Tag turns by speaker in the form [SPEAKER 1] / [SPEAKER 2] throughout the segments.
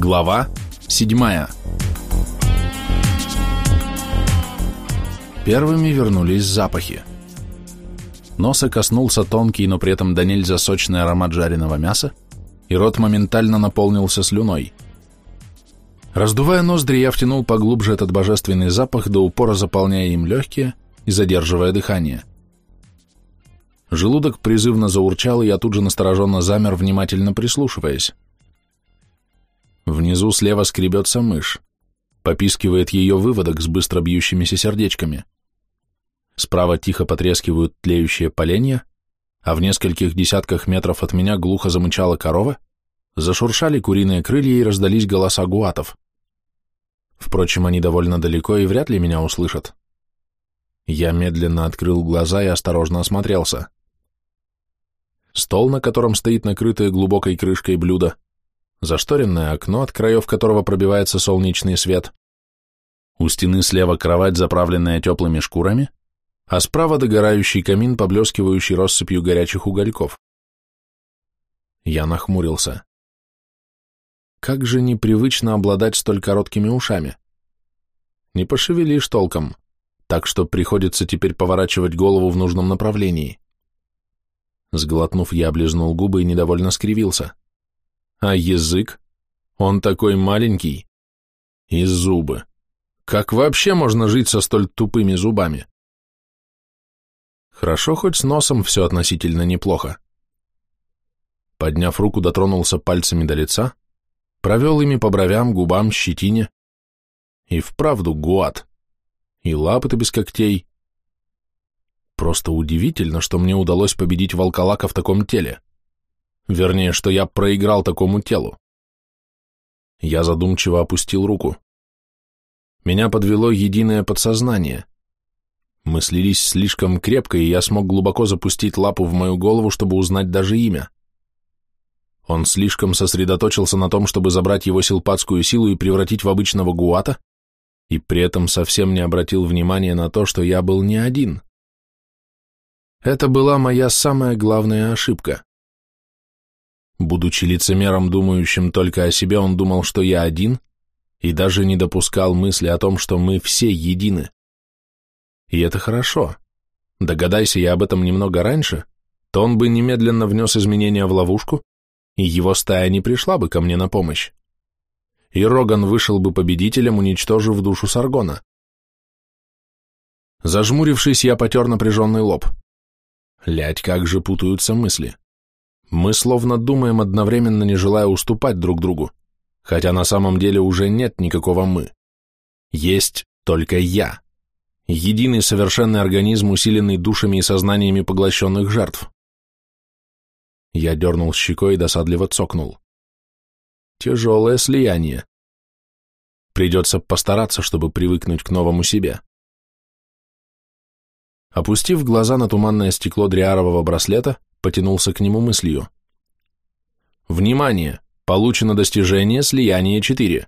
[SPEAKER 1] Глава 7 Первыми вернулись запахи. Носа коснулся тонкий, но при этом до нельзя сочный аромат жареного мяса, и рот моментально наполнился слюной. Раздувая ноздри, я втянул поглубже этот божественный запах, до упора заполняя им легкие и задерживая дыхание. Желудок призывно заурчал, и я тут же настороженно замер, внимательно прислушиваясь. Внизу слева скребется мышь. Попискивает ее выводок с быстро бьющимися сердечками. Справа тихо потрескивают тлеющие поленья, а в нескольких десятках метров от меня глухо замычала корова, зашуршали куриные крылья и раздались голоса гуатов. Впрочем, они довольно далеко и вряд ли меня услышат. Я медленно открыл глаза и осторожно осмотрелся. Стол, на котором стоит накрытое глубокой крышкой блюдо, зашторенное окно, от краев которого пробивается солнечный свет. У стены слева кровать, заправленная теплыми шкурами, а справа догорающий камин, поблескивающий россыпью горячих угольков. Я нахмурился. Как же непривычно обладать столь короткими ушами. Не пошевелишь толком, так что приходится теперь поворачивать голову в нужном направлении. Сглотнув, я облизнул губы и недовольно скривился. А язык? Он такой маленький. И зубы. Как вообще можно жить со столь тупыми зубами? Хорошо, хоть с носом все относительно неплохо. Подняв руку, дотронулся пальцами до лица, провел ими по бровям, губам, щетине. И вправду гуат. И лапы-то без когтей. Просто удивительно, что мне удалось победить волколака в таком теле. Вернее, что я проиграл такому телу. Я задумчиво опустил руку. Меня подвело единое подсознание. Мы слились слишком крепко, и я смог глубоко запустить лапу в мою голову, чтобы узнать даже имя. Он слишком сосредоточился на том, чтобы забрать его силпатскую силу и превратить в обычного гуата, и при этом совсем не обратил внимания на то, что я был не один. Это была моя самая главная ошибка. Будучи лицемером, думающим только о себе, он думал, что я один, и даже не допускал мысли о том, что мы все едины. И это хорошо. Догадайся я об этом немного раньше, то он бы немедленно внес изменения в ловушку, и его стая не пришла бы ко мне на помощь. И Роган вышел бы победителем, уничтожив душу Саргона. Зажмурившись, я потер напряженный лоб. Лять, как же путаются мысли. Мы словно думаем одновременно, не желая уступать друг другу, хотя на самом деле уже нет никакого «мы». Есть только «я». Единый совершенный организм, усиленный душами и сознаниями поглощенных жертв. Я дернул щекой и досадливо цокнул. Тяжелое слияние. Придется постараться, чтобы привыкнуть к новому себе. Опустив глаза на туманное стекло дриарового браслета, потянулся к нему мыслью. Внимание! Получено достижение слияния 4.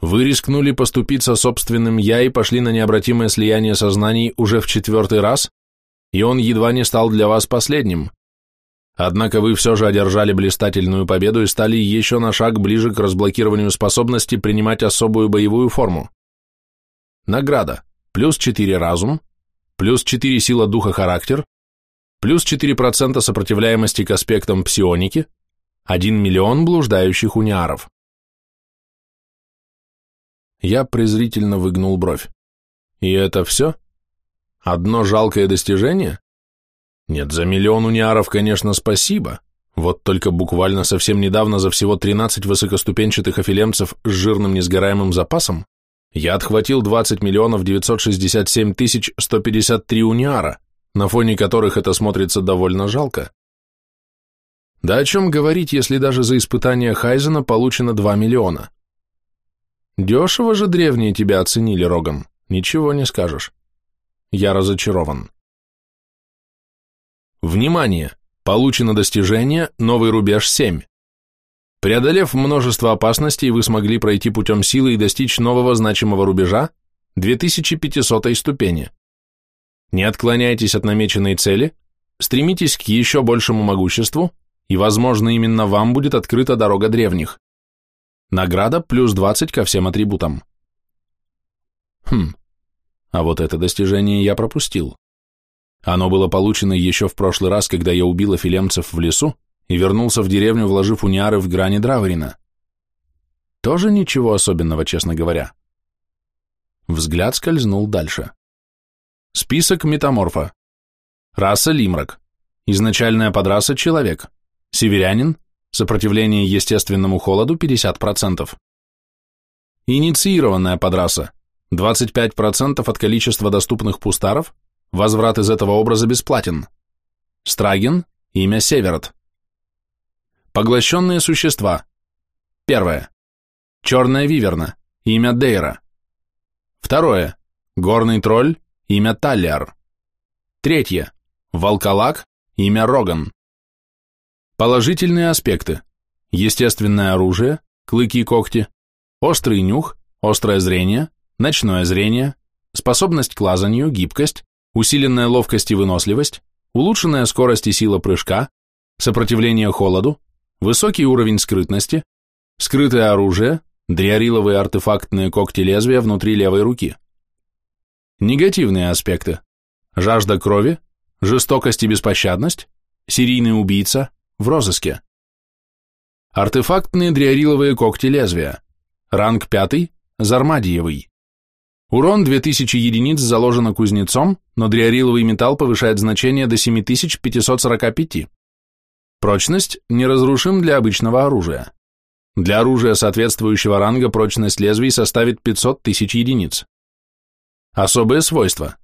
[SPEAKER 1] Вы рискнули поступиться собственным «я» и пошли на необратимое слияние сознаний уже в четвертый раз, и он едва не стал для вас последним. Однако вы все же одержали блистательную победу и стали еще на шаг ближе к разблокированию способности принимать особую боевую форму. Награда. Плюс 4 разум, плюс 4 сила духа характер, плюс 4% сопротивляемости к аспектам псионики, 1 миллион блуждающих униаров. Я презрительно выгнул бровь. И это все? Одно жалкое достижение? Нет, за миллион униаров, конечно, спасибо. Вот только буквально совсем недавно за всего 13 высокоступенчатых афилемцев с жирным несгораемым запасом я отхватил 20 миллионов 967 тысяч 153 униара, на фоне которых это смотрится довольно жалко. Да о чем говорить, если даже за испытание Хайзена получено 2 миллиона? Дешево же древние тебя оценили, Роган, ничего не скажешь. Я разочарован. Внимание! Получено достижение «Новый рубеж 7». Преодолев множество опасностей, вы смогли пройти путем силы и достичь нового значимого рубежа 2500 ступени. Не отклоняйтесь от намеченной цели, стремитесь к еще большему могуществу, и, возможно, именно вам будет открыта дорога древних. Награда плюс 20 ко всем атрибутам. Хм, а вот это достижение я пропустил. Оно было получено еще в прошлый раз, когда я убил афилемцев в лесу и вернулся в деревню, вложив униары в грани Драверина. Тоже ничего особенного, честно говоря. Взгляд скользнул дальше. Список метаморфа. Раса Лимрак. Изначальная подраса – человек. Северянин. Сопротивление естественному холоду 50%. Инициированная подраса. 25% от количества доступных пустаров. Возврат из этого образа бесплатен. Страген. Имя Северот. Поглощенные существа. Первое. Черная виверна. Имя Дейра. Второе. Горный тролль. Имя Таллиар. Третье. Волколак. Имя Роган. Положительные аспекты. Естественное оружие, клыки и когти, острый нюх, острое зрение, ночное зрение, способность к лазанию, гибкость, усиленная ловкость и выносливость, улучшенная скорость и сила прыжка, сопротивление холоду, высокий уровень скрытности, скрытое оружие, дриариловые артефактные когти лезвия внутри левой руки. Негативные аспекты. Жажда крови, жестокость и беспощадность, серийный убийца, в розыске. Артефактные дриариловые когти лезвия. Ранг 5, Зармадиевый. Урон 2000 единиц заложено кузнецом, но дриариловый металл повышает значение до 7545. Прочность неразрушим для обычного оружия. Для оружия соответствующего ранга прочность лезвий составит 500 тысяч единиц. Особые свойства.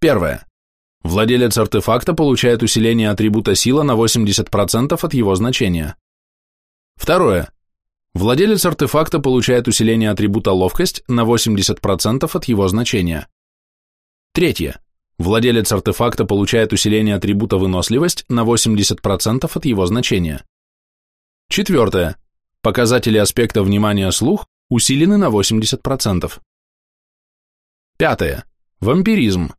[SPEAKER 1] Первое. Владелец артефакта получает усиление атрибута сила на 80% от его значения. Второе. Владелец артефакта получает усиление атрибута ловкость на 80% от его значения. Третье. Владелец артефакта получает усиление атрибута выносливость на 80% от его значения. Четвертое. Показатели аспекта внимания-слух усилены на 80%. Пятое. Вампиризм.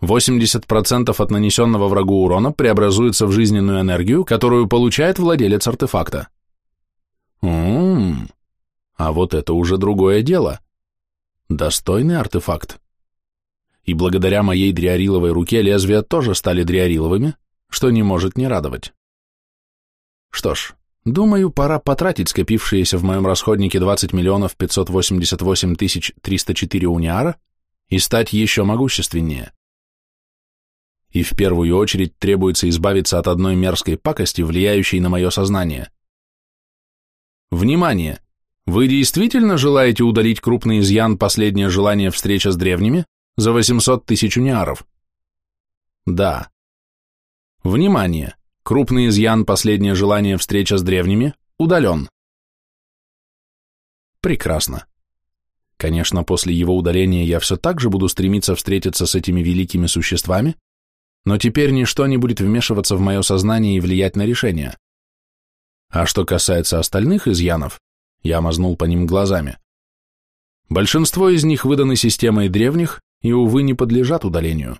[SPEAKER 1] 80% от нанесенного врагу урона преобразуется в жизненную энергию, которую получает владелец артефакта. Ммм, а вот это уже другое дело. Достойный артефакт. И благодаря моей дриариловой руке лезвия тоже стали дриариловыми, что не может не радовать. Что ж, думаю, пора потратить скопившиеся в моем расходнике 20 миллионов 588 тысяч 304 униара и стать еще могущественнее и в первую очередь требуется избавиться от одной мерзкой пакости, влияющей на мое сознание. Внимание! Вы действительно желаете удалить крупный изъян «Последнее желание встреча с древними» за 800 тысяч униаров? Да. Внимание! Крупный изъян «Последнее желание встреча с древними» удален. Прекрасно. Конечно, после его удаления я все так же буду стремиться встретиться с этими великими существами, но теперь ничто не будет вмешиваться в мое сознание и влиять на решение. А что касается остальных изъянов, я мазнул по ним глазами. Большинство из них выданы системой древних и, увы, не подлежат удалению.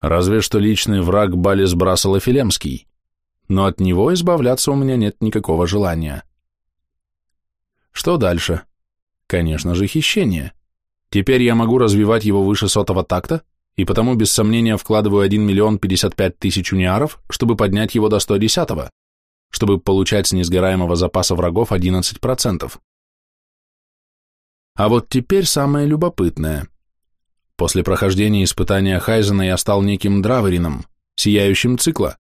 [SPEAKER 1] Разве что личный враг Балис Брасолофилемский, но от него избавляться у меня нет никакого желания. Что дальше? Конечно же, хищение. Теперь я могу развивать его выше сотого такта, и потому без сомнения вкладываю 1 миллион 55 тысяч униаров, чтобы поднять его до 110 чтобы получать с несгораемого запаса врагов 11%. А вот теперь самое любопытное. После прохождения испытания Хайзена я стал неким драверином, сияющим цикла,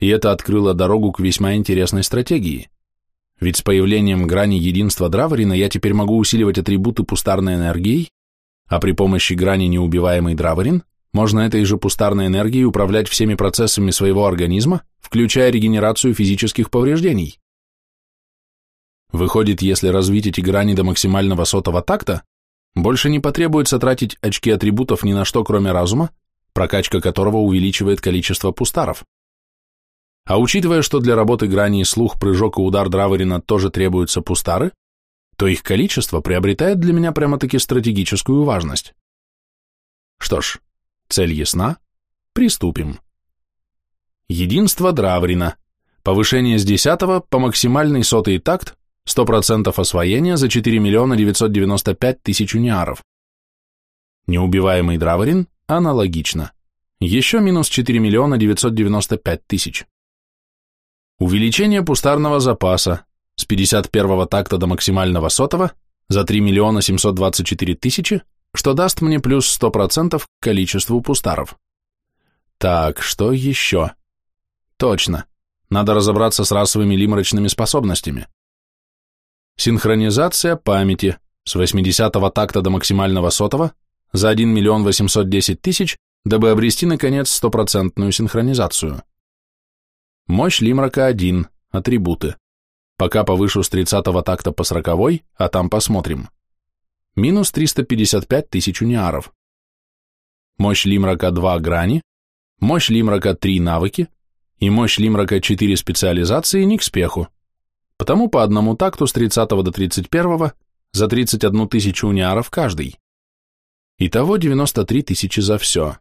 [SPEAKER 1] и это открыло дорогу к весьма интересной стратегии. Ведь с появлением грани единства Драверина я теперь могу усиливать атрибуты пустарной энергией а при помощи грани неубиваемый Драворин можно этой же пустарной энергией управлять всеми процессами своего организма, включая регенерацию физических повреждений. Выходит, если развить эти грани до максимального сотого такта, больше не потребуется тратить очки атрибутов ни на что, кроме разума, прокачка которого увеличивает количество пустаров. А учитывая, что для работы грани слух, прыжок и удар Драворина тоже требуются пустары, то их количество приобретает для меня прямо-таки стратегическую важность. Что ж, цель ясна, приступим. Единство Драврина, повышение с 10 по максимальный сотый такт, 100% освоения за 4 миллиона 995 тысяч униаров. Неубиваемый Драворин аналогично. Еще минус 4 миллиона 995 тысяч. Увеличение пустарного запаса с 51 такта до максимального сотого за 3 миллиона 724 тысячи, что даст мне плюс 100% к количеству пустаров. Так, что еще? Точно. Надо разобраться с расовыми лиморочными способностями. Синхронизация памяти с 80-го такта до максимального сотого за 1 миллион 810 тысяч, дабы обрести, наконец, стопроцентную синхронизацию. Мощь Лимрака 1, атрибуты. Пока повышу с 30-го такта по 40 а там посмотрим. Минус 355 тысяч униаров. Мощь Лимрака 2 грани, мощь Лимрака 3 навыки и мощь Лимрака 4 специализации не к спеху. Потому по одному такту с 30 до 31 за 31 тысячу униаров каждый. Итого 93 тысячи за все.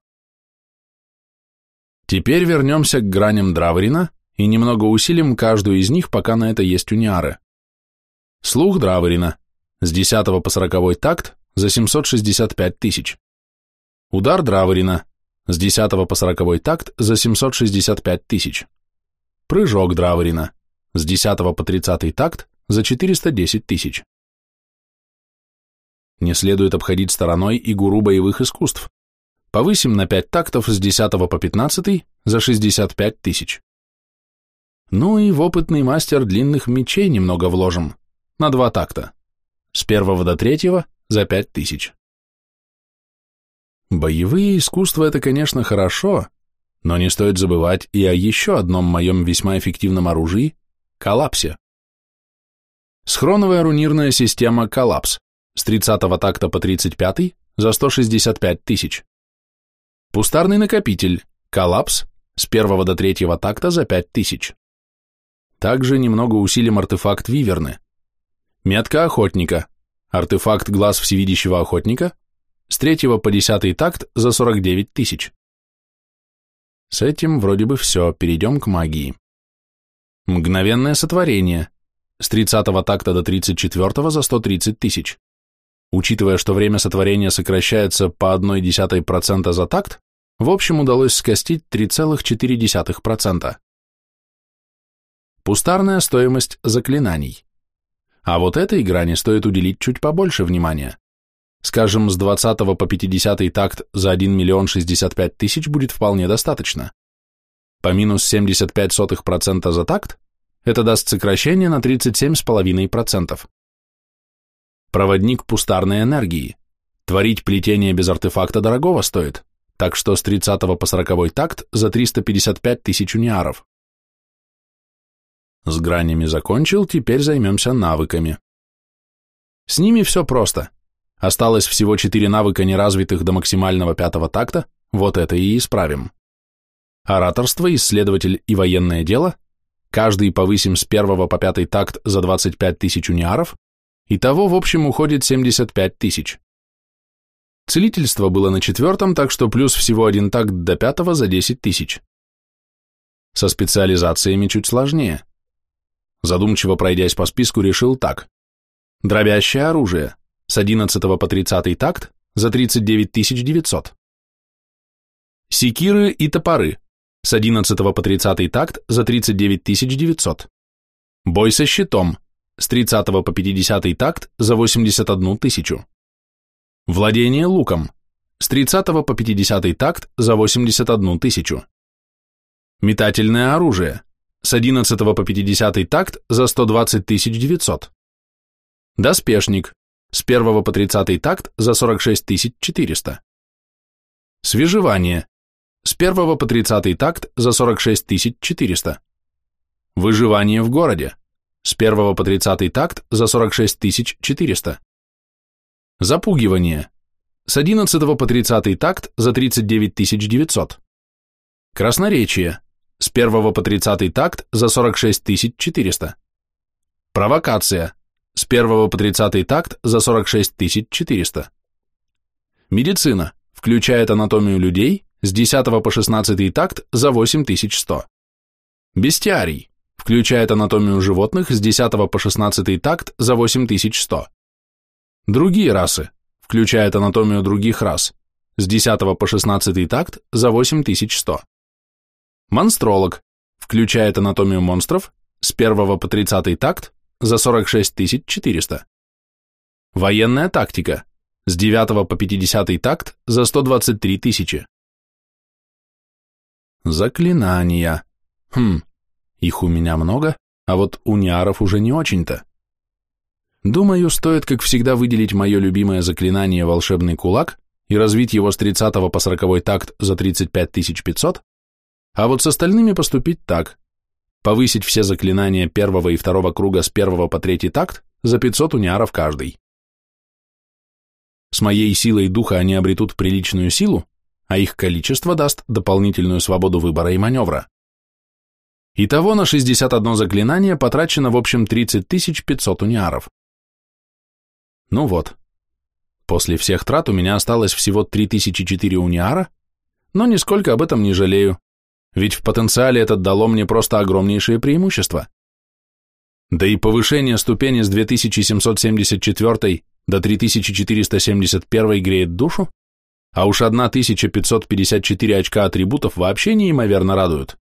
[SPEAKER 1] Теперь вернемся к граням Драврина и немного усилим каждую из них, пока на это есть униары. Слух Драврина с 10 по 40 такт за 765 тысяч. Удар Драврина с 10 по 40 такт за 765 тысяч. Прыжок Драврина с 10 по 30 такт за 410 тысяч. Не следует обходить стороной и гуру боевых искусств. Повысим на 5 тактов с 10 по 15 за 65 тысяч. Ну и в опытный мастер длинных мечей немного вложим, на два такта, с первого до третьего за 5 тысяч. Боевые искусства – это, конечно, хорошо, но не стоит забывать и о еще одном моем весьма эффективном оружии – коллапсе. Схроновая рунирная система «Коллапс» с 30 такта по 35 за 165 тысяч. Пустарный накопитель «Коллапс» с 1 до 3 такта за 5 тысяч. Также немного усилим артефакт Виверны. Метка охотника, артефакт глаз всевидящего охотника с 3 по 10 такт за 49 тысяч. С этим вроде бы все, перейдем к магии. Мгновенное сотворение с 30 такта до 34 за 130 тысяч. Учитывая, что время сотворения сокращается по 0,1% за такт, в общем удалось скостить 3,4%. Пустарная стоимость заклинаний. А вот этой грани стоит уделить чуть побольше внимания. Скажем, с 20 по 50 такт за 1 миллион 65 тысяч будет вполне достаточно. По минус 75% за такт это даст сокращение на 37,5%. Проводник пустарной энергии. Творить плетение без артефакта дорогого стоит, так что с 30 по 40 такт за 355 тысяч униаров. С гранями закончил, теперь займемся навыками. С ними все просто. Осталось всего 4 навыка неразвитых до максимального пятого такта, вот это и исправим. Ораторство, исследователь и военное дело, каждый повысим с первого по пятый такт за 25 тысяч униаров, Итого в общем уходит 75 тысяч. Целительство было на четвертом, так что плюс всего один такт до пятого за 10 тысяч. Со специализациями чуть сложнее. Задумчиво пройдясь по списку, решил так. Дробящее оружие с 11 по 30 такт за 39 900. Секиры и топоры с 11 по 30 такт за 39 900. Бой со щитом с 30 по 50 такт за 81 тысячу. Владение луком с 30 по 50 такт за 81 тысячу. Метательное оружие с 11 по 50 такт за 120 900. Доспешник с 1 по 30 такт за 46 400. Свежевание с 1 по 30 такт за 46 400. Выживание в городе с 1 по 30 такт за 46 400. Запугивание. С 11 по 30 такт за 39 900. Красноречие. С 1 по 30 такт за 46 400. Провокация. С 1 по 30 такт за 46 400. Медицина. Включает анатомию людей с 10 по 16 такт за 8100. Бестиарий включает анатомию животных с 10 по 16 такт за 8100. Другие расы, включает анатомию других рас, с 10 по 16 такт за 8100. Монстролог, включает анатомию монстров с 1 по 30 такт за 46400. Военная тактика, с 9 по 50 такт за 123 тысячи. Заклинания. Хм, их у меня много, а вот у Ниаров уже не очень-то. Думаю, стоит, как всегда, выделить мое любимое заклинание «Волшебный кулак» и развить его с 30 по 40 такт за 35 500, а вот с остальными поступить так. Повысить все заклинания первого и второго круга с первого по третий такт за 500 униаров каждый. С моей силой духа они обретут приличную силу, а их количество даст дополнительную свободу выбора и маневра. Итого на 61 заклинание потрачено в общем 30 500 униаров. Ну вот. После всех трат у меня осталось всего 3004 униара, но нисколько об этом не жалею, ведь в потенциале это дало мне просто огромнейшее преимущество. Да и повышение ступени с 2774 до 3471 греет душу, а уж 1554 очка атрибутов вообще неимоверно радуют.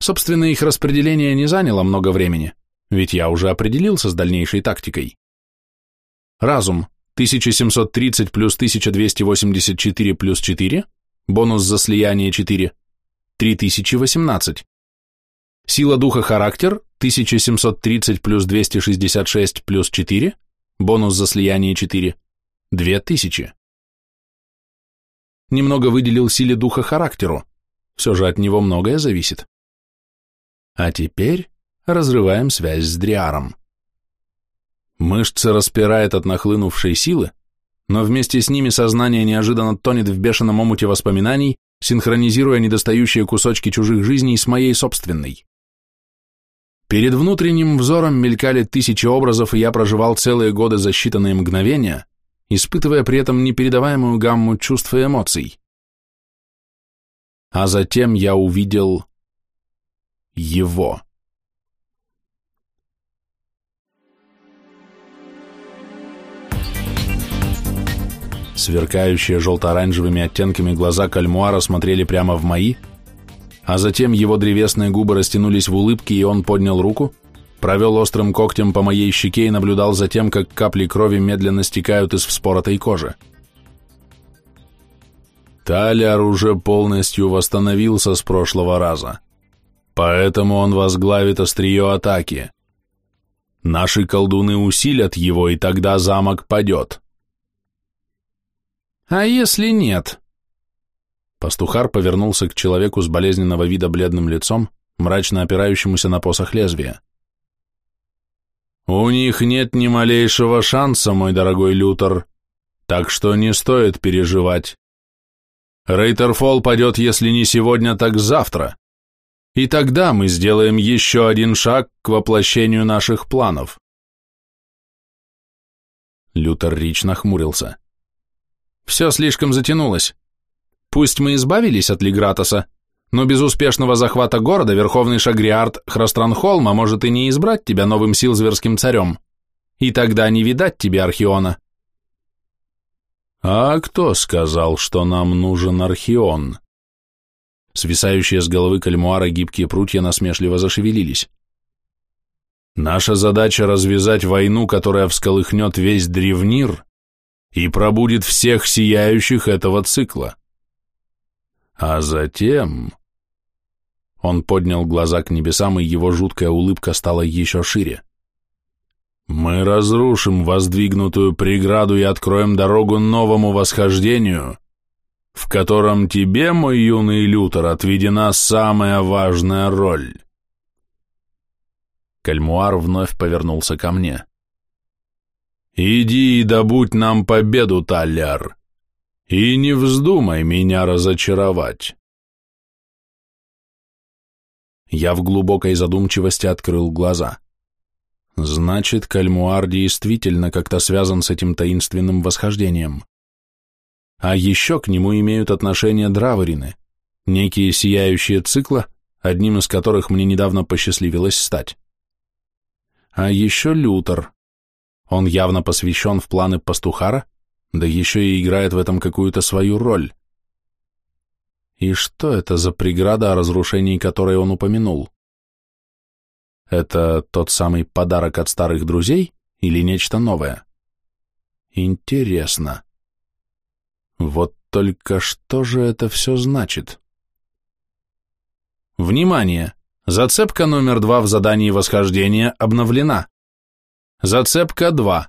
[SPEAKER 1] Собственно, их распределение не заняло много времени, ведь я уже определился с дальнейшей тактикой. Разум 1730 плюс 1284 плюс 4, бонус за слияние 4, 3018. Сила духа характер 1730 плюс 266 плюс 4, бонус за слияние 4, 2000. Немного выделил силе духа характеру, все же от него многое зависит. А теперь разрываем связь с Дриаром. Мышцы распирает от нахлынувшей силы, но вместе с ними сознание неожиданно тонет в бешеном омуте воспоминаний, синхронизируя недостающие кусочки чужих жизней с моей собственной. Перед внутренним взором мелькали тысячи образов, и я проживал целые годы за считанные мгновения, испытывая при этом непередаваемую гамму чувств и эмоций. А затем я увидел его. Сверкающие желто-оранжевыми оттенками глаза кальмуара смотрели прямо в мои, а затем его древесные губы растянулись в улыбке, и он поднял руку, провел острым когтем по моей щеке и наблюдал за тем, как капли крови медленно стекают из вспоротой кожи. Таляр уже полностью восстановился с прошлого раза. Поэтому он возглавит острие атаки. Наши колдуны усилят его, и тогда замок падет. А если нет? Пастухар повернулся к человеку с болезненного вида бледным лицом, мрачно опирающемуся на посох лезвия. «У них нет ни малейшего шанса, мой дорогой Лютер, так что не стоит переживать. Рейтерфолл падет, если не сегодня, так завтра. И тогда мы сделаем еще один шаг к воплощению наших планов. Лютер Рич нахмурился. Все слишком затянулось. Пусть мы избавились от Лигратоса, но без успешного захвата города Верховный Шагриард Храстранхолма может и не избрать тебя новым силзверским царем. И тогда не видать тебе Архиона. А кто сказал, что нам нужен Архион? Свисающие с головы кальмуара гибкие прутья насмешливо зашевелились. Наша задача развязать войну, которая всколыхнет весь древнир и пробудит всех сияющих этого цикла. А затем... Он поднял глаза к небесам, и его жуткая улыбка стала еще шире. «Мы разрушим воздвигнутую преграду и откроем дорогу новому восхождению, в котором тебе, мой юный Лютер, отведена самая важная роль. Кальмуар вновь повернулся ко мне. «Иди и добудь нам победу, Таляр, и не вздумай меня разочаровать». Я в глубокой задумчивости открыл глаза. Значит, Кальмуар действительно как-то связан с этим таинственным восхождением. А еще к нему имеют отношение драворины, некие сияющие цикла, одним из которых мне недавно посчастливилось стать. А еще Лютер. Он явно посвящен в планы пастухара, да еще и играет в этом какую-то свою роль. И что это за преграда, о разрушении которой он упомянул? Это тот самый подарок от старых друзей или нечто новое? Интересно. Вот только что же это все значит? Внимание! Зацепка номер два в задании восхождения обновлена. Зацепка 2.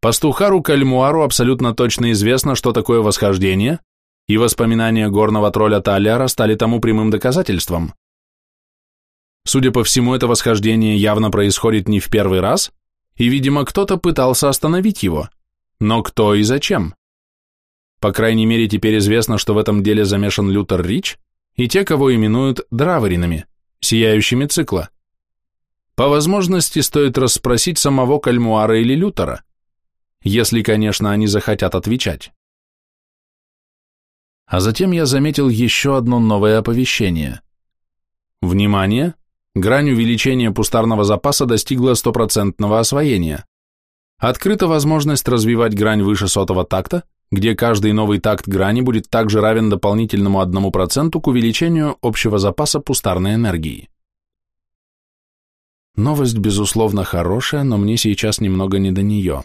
[SPEAKER 1] Пастухару Кальмуару абсолютно точно известно, что такое восхождение, и воспоминания горного тролля Таляра стали тому прямым доказательством. Судя по всему, это восхождение явно происходит не в первый раз, и, видимо, кто-то пытался остановить его. Но кто и зачем? По крайней мере, теперь известно, что в этом деле замешан Лютер Рич и те, кого именуют драворинами, сияющими цикла. По возможности стоит расспросить самого Кальмуара или Лютера, если, конечно, они захотят отвечать. А затем я заметил еще одно новое оповещение. Внимание! Грань увеличения пустарного запаса достигла стопроцентного освоения. Открыта возможность развивать грань выше сотого такта, где каждый новый такт грани будет также равен дополнительному 1% к увеличению общего запаса пустарной энергии. Новость, безусловно, хорошая, но мне сейчас немного не до нее.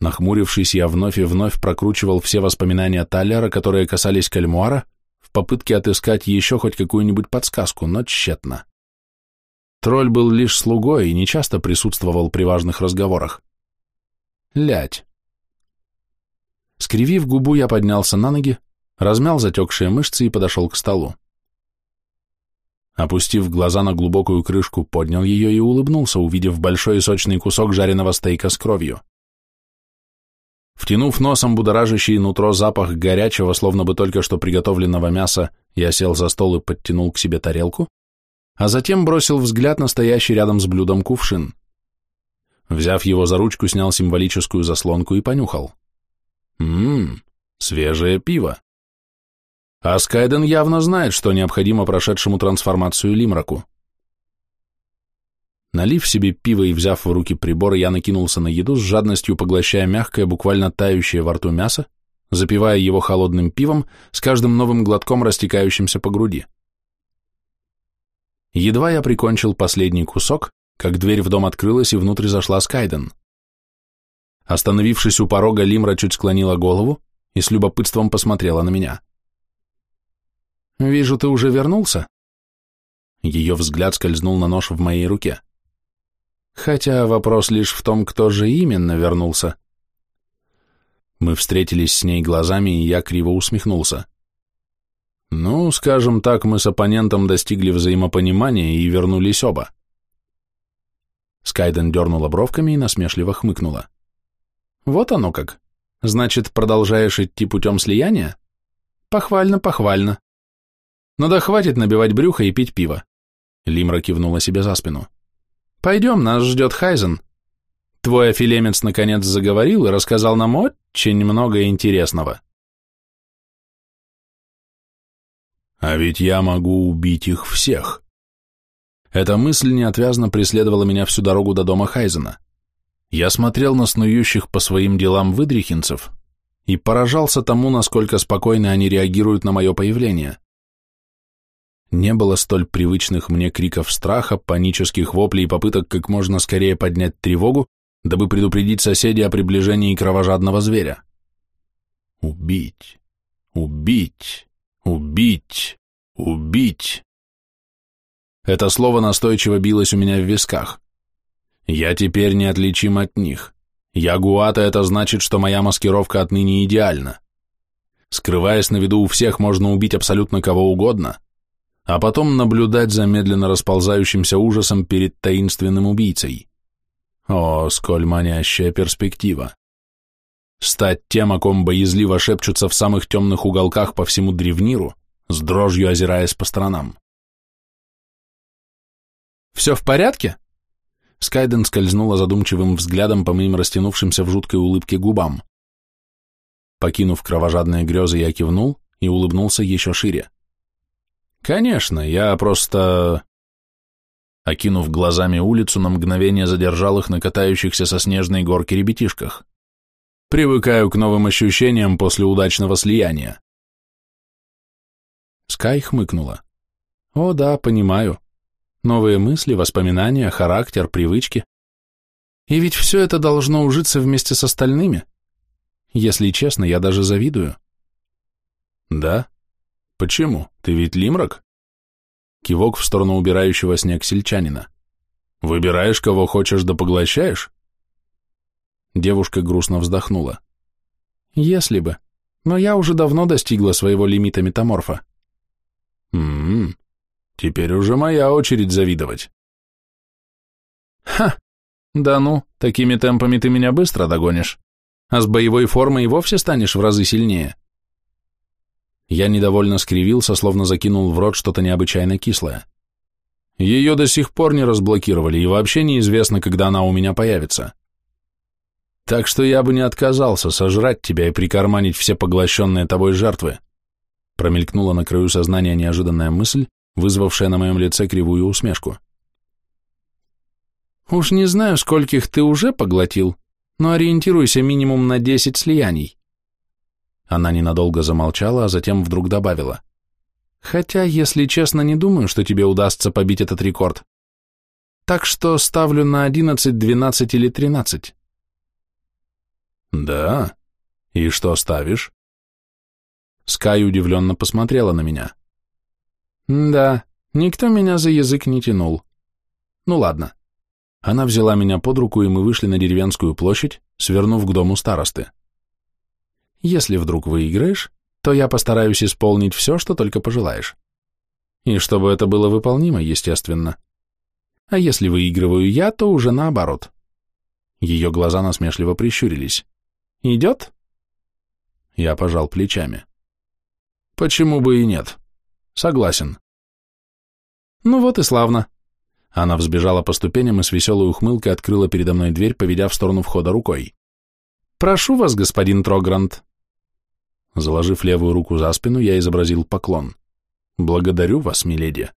[SPEAKER 1] Нахмурившись, я вновь и вновь прокручивал все воспоминания Таллера, которые касались кальмуара, в попытке отыскать еще хоть какую-нибудь подсказку, но тщетно. Тролль был лишь слугой и не часто присутствовал при важных разговорах. Лять. Скривив губу, я поднялся на ноги, размял затекшие мышцы и подошел к столу. Опустив глаза на глубокую крышку, поднял ее и улыбнулся, увидев большой и сочный кусок жареного стейка с кровью. Втянув носом будоражащий нутро запах горячего, словно бы только что приготовленного мяса, я сел за стол и подтянул к себе тарелку, а затем бросил взгляд на стоящий рядом с блюдом кувшин. Взяв его за ручку, снял символическую заслонку и понюхал. Ммм, свежее пиво. А Скайден явно знает, что необходимо прошедшему трансформацию Лимраку. Налив себе пиво и взяв в руки прибор, я накинулся на еду с жадностью, поглощая мягкое, буквально тающее во рту мясо, запивая его холодным пивом, с каждым новым глотком растекающимся по груди. Едва я прикончил последний кусок, как дверь в дом открылась, и внутрь зашла Скайден. Остановившись у порога, Лимра чуть склонила голову и с любопытством посмотрела на меня. «Вижу, ты уже вернулся?» Ее взгляд скользнул на нож в моей руке. Хотя вопрос лишь в том, кто же именно вернулся. Мы встретились с ней глазами, и я криво усмехнулся. Ну, скажем так, мы с оппонентом достигли взаимопонимания и вернулись оба. Скайден дернула бровками и насмешливо хмыкнула. Вот оно как. Значит, продолжаешь идти путем слияния? Похвально, похвально. Но да хватит набивать брюхо и пить пиво. Лимра кивнула себе за спину. Пойдем, нас ждет Хайзен. Твой офилемец наконец заговорил и рассказал нам очень много интересного. А ведь я могу убить их всех. Эта мысль неотвязно преследовала меня всю дорогу до дома Хайзена. Я смотрел на снующих по своим делам выдрихинцев и поражался тому, насколько спокойно они реагируют на мое появление не было столь привычных мне криков страха, панических воплей и попыток как можно скорее поднять тревогу, дабы предупредить соседей о приближении кровожадного зверя. Убить, убить, убить, убить. Это слово настойчиво билось у меня в висках. Я теперь неотличим от них. Я Гуата, это значит, что моя маскировка отныне идеальна. Скрываясь на виду у всех, можно убить абсолютно кого угодно, а потом наблюдать за медленно расползающимся ужасом перед таинственным убийцей. О, сколь манящая перспектива! Стать тем, о ком боязливо шепчутся в самых темных уголках по всему древниру, с дрожью озираясь по сторонам. «Все в порядке?» Скайден скользнула задумчивым взглядом по моим растянувшимся в жуткой улыбке губам. Покинув кровожадные грезы, я кивнул и улыбнулся еще шире. Конечно, я просто... Окинув глазами улицу, на мгновение задержал их на катающихся со снежной горки ребятишках. Привыкаю к новым ощущениям после удачного слияния. Скай хмыкнула. О да, понимаю. Новые мысли, воспоминания, характер, привычки. И ведь все это должно ужиться вместе с остальными. Если честно, я даже завидую. Да? Почему? Ты ведь лимрак? Кивок в сторону убирающего снег сельчанина. Выбираешь, кого хочешь, да поглощаешь? Девушка грустно вздохнула. Если бы. Но я уже давно достигла своего лимита метаморфа. Ммм, теперь уже моя очередь завидовать. Ха, да ну, такими темпами ты меня быстро догонишь, а с боевой формой и вовсе станешь в разы сильнее. Я недовольно скривился, словно закинул в рот что-то необычайно кислое. Ее до сих пор не разблокировали, и вообще неизвестно, когда она у меня появится. Так что я бы не отказался сожрать тебя и прикарманить все поглощенные тобой жертвы. Промелькнула на краю сознания неожиданная мысль, вызвавшая на моем лице кривую усмешку. Уж не знаю, скольких ты уже поглотил, но ориентируйся минимум на десять слияний. Она ненадолго замолчала, а затем вдруг добавила. Хотя, если честно, не думаю, что тебе удастся побить этот рекорд. Так что ставлю на одиннадцать, двенадцать или тринадцать. Да? И что ставишь? Скай удивленно посмотрела на меня. Да, никто меня за язык не тянул. Ну ладно. Она взяла меня под руку, и мы вышли на деревенскую площадь, свернув к дому старосты. Если вдруг выиграешь, то я постараюсь исполнить все, что только пожелаешь. И чтобы это было выполнимо, естественно. А если выигрываю я, то уже наоборот. Ее глаза насмешливо прищурились. Идет? Я пожал плечами. Почему бы и нет? Согласен. Ну вот и славно. Она взбежала по ступеням и с веселой ухмылкой открыла передо мной дверь, поведя в сторону входа рукой. «Прошу вас, господин Трогрант». Заложив левую руку за спину, я изобразил поклон. «Благодарю вас, миледи».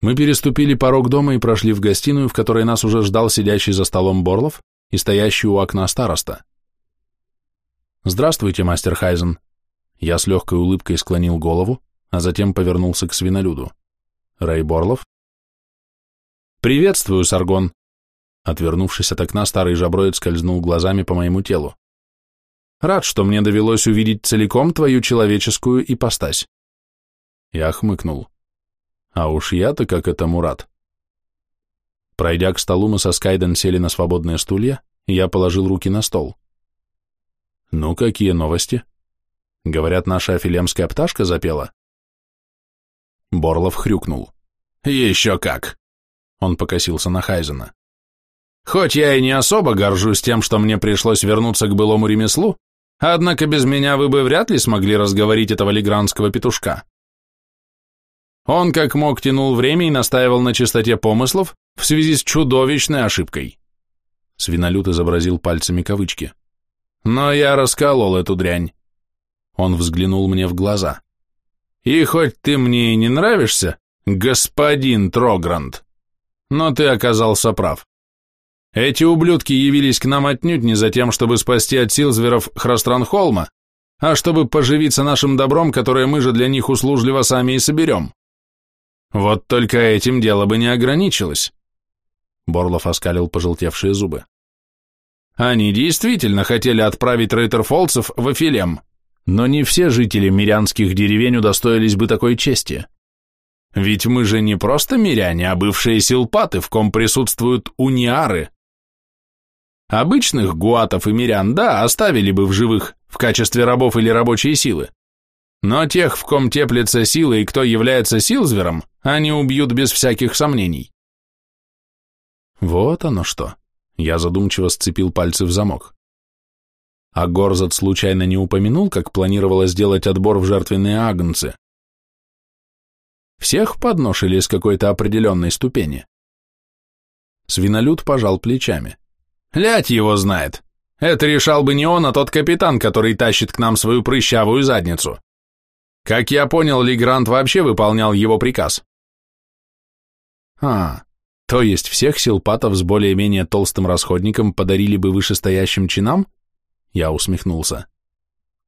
[SPEAKER 1] Мы переступили порог дома и прошли в гостиную, в которой нас уже ждал сидящий за столом Борлов и стоящий у окна староста. «Здравствуйте, мастер Хайзен». Я с легкой улыбкой склонил голову, а затем повернулся к свинолюду. «Рэй Борлов?» «Приветствую, Саргон!» Отвернувшись от окна, старый жаброид скользнул глазами по моему телу. «Рад, что мне довелось увидеть целиком твою человеческую ипостась». Я хмыкнул. «А уж я-то как этому рад!» Пройдя к столу, мы со Скайден сели на свободные стулья, и я положил руки на стол. «Ну, какие новости?» «Говорят, наша афилемская пташка запела?» Борлов хрюкнул. «Еще как!» Он покосился на Хайзена. Хоть я и не особо горжусь тем, что мне пришлось вернуться к былому ремеслу, однако без меня вы бы вряд ли смогли разговорить этого лигранского петушка. Он как мог тянул время и настаивал на чистоте помыслов в связи с чудовищной ошибкой. Свинолют изобразил пальцами кавычки. Но я расколол эту дрянь. Он взглянул мне в глаза. И хоть ты мне и не нравишься, господин Трогранд, но ты оказался прав. Эти ублюдки явились к нам отнюдь не за тем, чтобы спасти от Силзверов Хространхолма, а чтобы поживиться нашим добром, которое мы же для них услужливо сами и соберем. Вот только этим дело бы не ограничилось. Борлов оскалил пожелтевшие зубы. Они действительно хотели отправить рейтерфолцев в Афилем, но не все жители мирянских деревень удостоились бы такой чести. Ведь мы же не просто миряне, а бывшие силпаты, в ком присутствуют униары. Обычных гуатов и мирян, да, оставили бы в живых в качестве рабов или рабочей силы. Но тех, в ком теплится сила и кто является силзвером, они убьют без всяких сомнений. Вот оно что. Я задумчиво сцепил пальцы в замок. А Горзат случайно не упомянул, как планировала сделать отбор в жертвенные агнцы? Всех подношили с какой-то определенной ступени. Свинолюд пожал плечами. Лять его знает. Это решал бы не он, а тот капитан, который тащит к нам свою прыщавую задницу. Как я понял, Легрант вообще выполнял его приказ. А, то есть всех силпатов с более-менее толстым расходником подарили бы вышестоящим чинам? Я усмехнулся.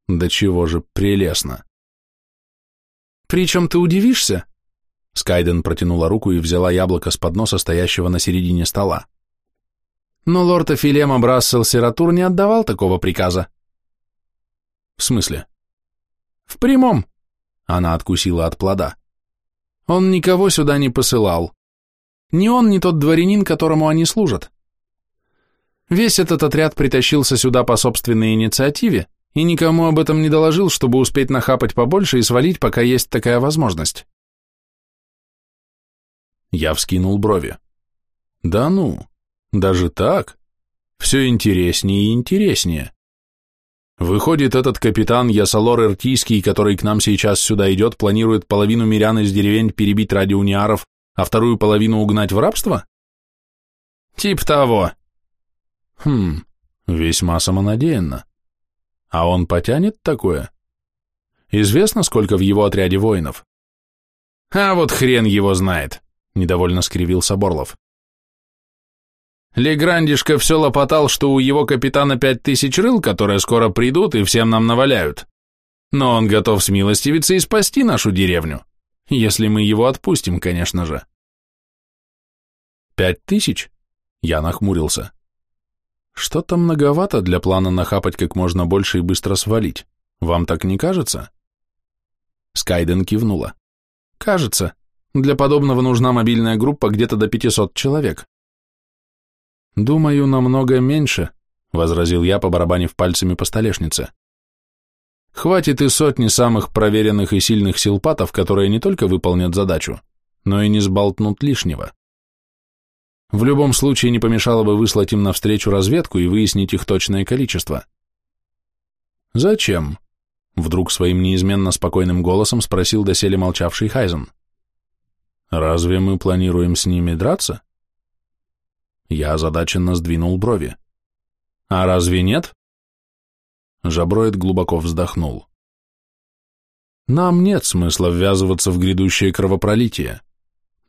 [SPEAKER 1] Да чего же прелестно. Причем ты удивишься? Скайден протянула руку и взяла яблоко с подноса, стоящего на середине стола. Но лорд Афилема Брассел Сиратур не отдавал такого приказа. В смысле? В прямом. Она откусила от плода. Он никого сюда не посылал. Ни он, ни тот дворянин, которому они служат. Весь этот отряд притащился сюда по собственной инициативе и никому об этом не доложил, чтобы успеть нахапать побольше и свалить, пока есть такая возможность. Я вскинул брови. Да ну, даже так? Все интереснее и интереснее. Выходит, этот капитан Ясалор Иртийский, который к нам сейчас сюда идет, планирует половину мирян из деревень перебить ради униаров, а вторую половину угнать в рабство? Тип того. Хм, весьма самонадеянно. А он потянет такое? Известно, сколько в его отряде воинов? А вот хрен его знает, недовольно скривился Борлов. Леграндишка все лопотал, что у его капитана пять тысяч рыл, которые скоро придут и всем нам наваляют. Но он готов смилостивиться и спасти нашу деревню. Если мы его отпустим, конечно же. Пять тысяч? Я нахмурился. Что-то многовато для плана нахапать как можно больше и быстро свалить. Вам так не кажется? Скайден кивнула. Кажется. Для подобного нужна мобильная группа где-то до 500 человек. «Думаю, намного меньше», — возразил я, побарабанив пальцами по столешнице. «Хватит и сотни самых проверенных и сильных силпатов, которые не только выполнят задачу, но и не сболтнут лишнего. В любом случае не помешало бы выслать им навстречу разведку и выяснить их точное количество». «Зачем?» — вдруг своим неизменно спокойным голосом спросил доселе молчавший Хайзен. «Разве мы планируем с ними драться?» Я озадаченно сдвинул брови. «А разве нет?» Жаброид глубоко вздохнул. «Нам нет смысла ввязываться в грядущее кровопролитие.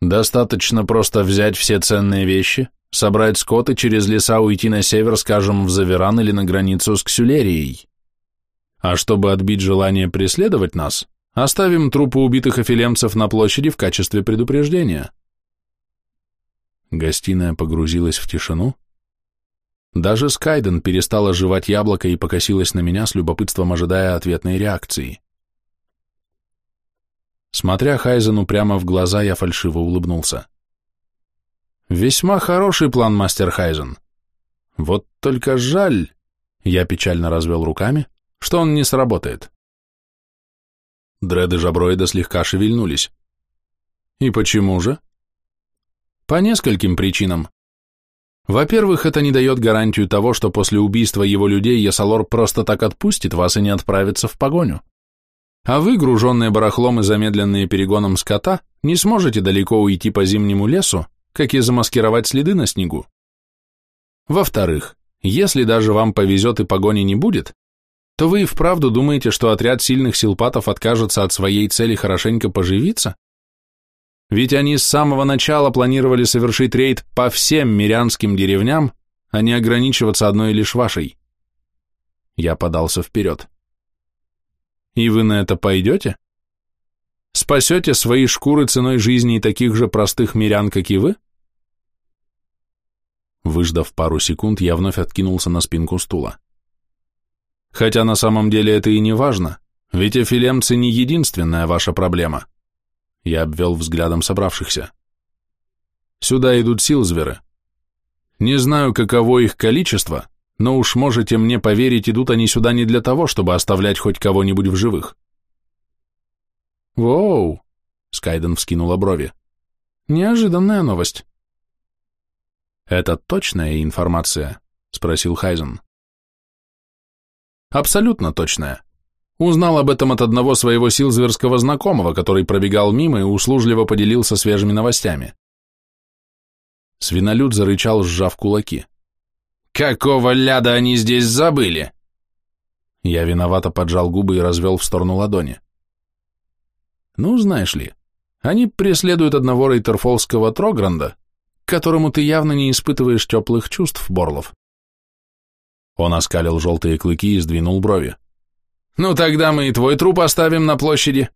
[SPEAKER 1] Достаточно просто взять все ценные вещи, собрать скот и через леса уйти на север, скажем, в Заверан или на границу с Ксюлерией. А чтобы отбить желание преследовать нас, оставим трупы убитых афилемцев на площади в качестве предупреждения». Гостиная погрузилась в тишину. Даже Скайден перестала жевать яблоко и покосилась на меня с любопытством, ожидая ответной реакции. Смотря Хайзену прямо в глаза, я фальшиво улыбнулся. «Весьма хороший план, мастер Хайзен. Вот только жаль...» Я печально развел руками, что он не сработает. Дреды жаброида слегка шевельнулись. «И почему же?» По нескольким причинам. Во-первых, это не дает гарантию того, что после убийства его людей Ясалор просто так отпустит вас и не отправится в погоню. А вы, груженные барахлом и замедленные перегоном скота, не сможете далеко уйти по зимнему лесу, как и замаскировать следы на снегу. Во-вторых, если даже вам повезет и погони не будет, то вы и вправду думаете, что отряд сильных силпатов откажется от своей цели хорошенько поживиться? Ведь они с самого начала планировали совершить рейд по всем мирянским деревням, а не ограничиваться одной лишь вашей. Я подался вперед. И вы на это пойдете? Спасете свои шкуры ценой жизни таких же простых мирян, как и вы? Выждав пару секунд, я вновь откинулся на спинку стула. Хотя на самом деле это и не важно, ведь эфилемцы не единственная ваша проблема. Я обвел взглядом собравшихся. Сюда идут силзверы. Не знаю, каково их количество, но уж можете мне поверить, идут они сюда не для того, чтобы оставлять хоть кого-нибудь в живых. Воу, Скайден вскинула брови. Неожиданная новость. Это точная информация? Спросил Хайзен. Абсолютно точная. Узнал об этом от одного своего силзверского знакомого, который пробегал мимо и услужливо поделился свежими новостями. Свинолюд зарычал, сжав кулаки. «Какого ляда они здесь забыли?» Я виновато поджал губы и развел в сторону ладони. Ну, знаешь ли, они преследуют одного рейтерфолского Трогранда, к которому ты явно не испытываешь теплых чувств, Борлов. Он оскалил желтые клыки и сдвинул брови. «Ну тогда мы и твой труп оставим на площади».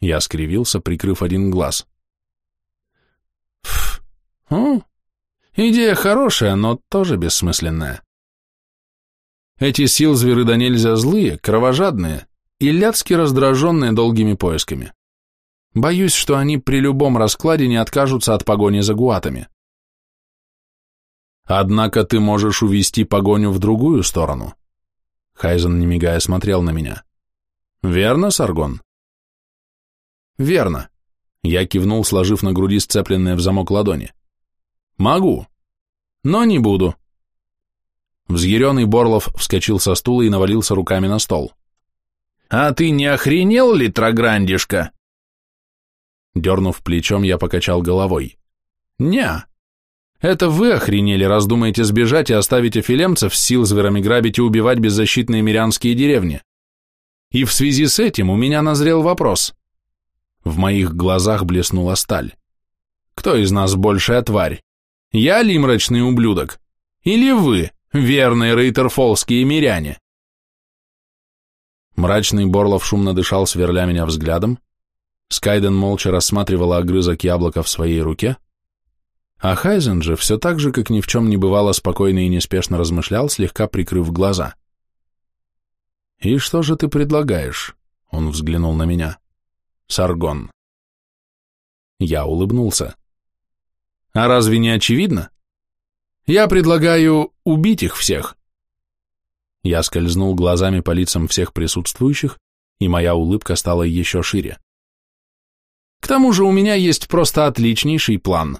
[SPEAKER 1] Я скривился, прикрыв один глаз. Фу. О, идея хорошая, но тоже бессмысленная. Эти силзверы да нельзя злые, кровожадные и ляцки раздраженные долгими поисками. Боюсь, что они при любом раскладе не откажутся от погони за гуатами. Однако ты можешь увести погоню в другую сторону. Хайзен, не мигая, смотрел на меня. Верно, Саргон? Верно. Я кивнул, сложив на груди сцепленные в замок ладони. Могу, но не буду. Взъяренный Борлов вскочил со стула и навалился руками на стол. «А ты не охренел ли, Трограндишка?» Дернув плечом, я покачал головой. «Не, это вы охренели, раз думаете сбежать и оставить офилемцев с силзверами грабить и убивать беззащитные мирянские деревни. И в связи с этим у меня назрел вопрос. В моих глазах блеснула сталь. Кто из нас большая тварь? Я ли мрачный ублюдок? Или вы, верные рейтерфолские миряне? Мрачный Борлов шумно дышал, сверля меня взглядом. Скайден молча рассматривала огрызок яблока в своей руке, а Хайзен же все так же, как ни в чем не бывало, спокойно и неспешно размышлял, слегка прикрыв глаза. «И что же ты предлагаешь?» — он взглянул на меня. «Саргон». Я улыбнулся. «А разве не очевидно? Я предлагаю убить их всех». Я скользнул глазами по лицам всех присутствующих, и моя улыбка стала еще шире. К тому же у меня есть просто отличнейший план.